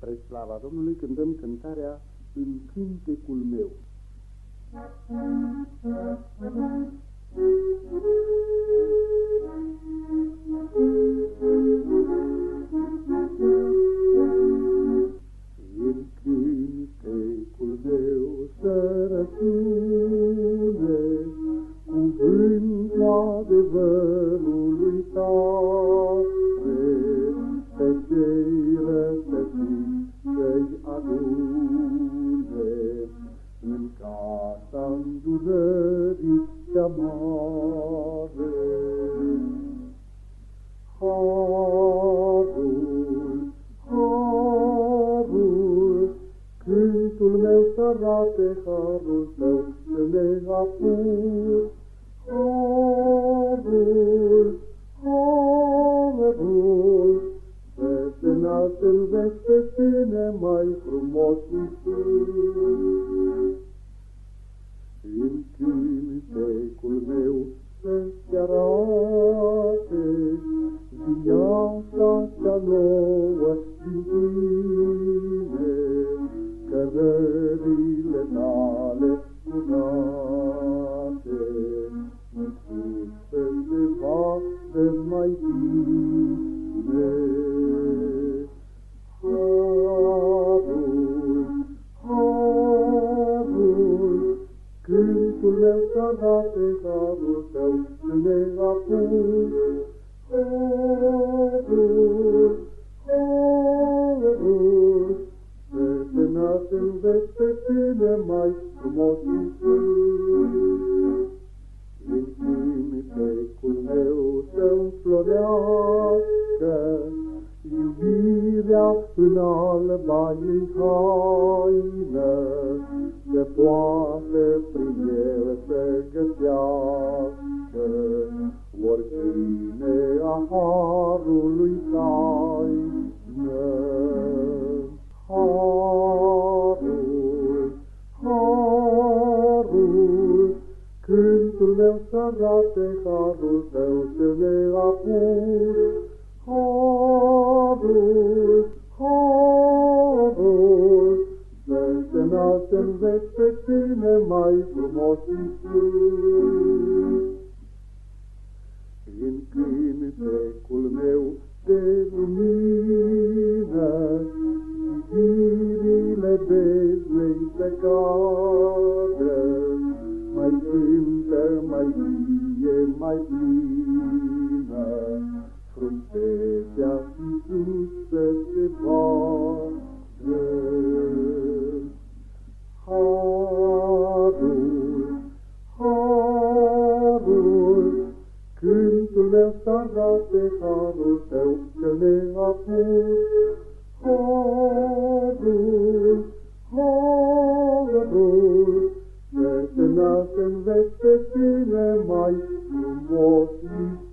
Spre slava Domnului cântăm cântarea În cântecul meu. În arate harul tău să ne apus. Harul, harul, să te nasc în veci pe tine mai frumos Iisus. În cântecul meu să-ți arate viața cea nouă din tine, male curate, in tutte le vate mai bine. Harul, harul, Cântul meu s-a dat pe harul tău, te nasc în veci pe tine mai frumos Iisus. În cântecul meu să-mi florească iubirea în alba ei haină, se poate prin el să găsească oricine a harului taină. Meu să arate harul tău să ne apus. Harul, harul, să te nasc în veci pe tine mai frumos Iisus. Mai vie, mai plină, fruntețea Iisus să se vadă. Harul, harul, cântul meu să arate harul tău că ne apus. Harul, harul, nasc în veci pe tine mai frumos Iisus.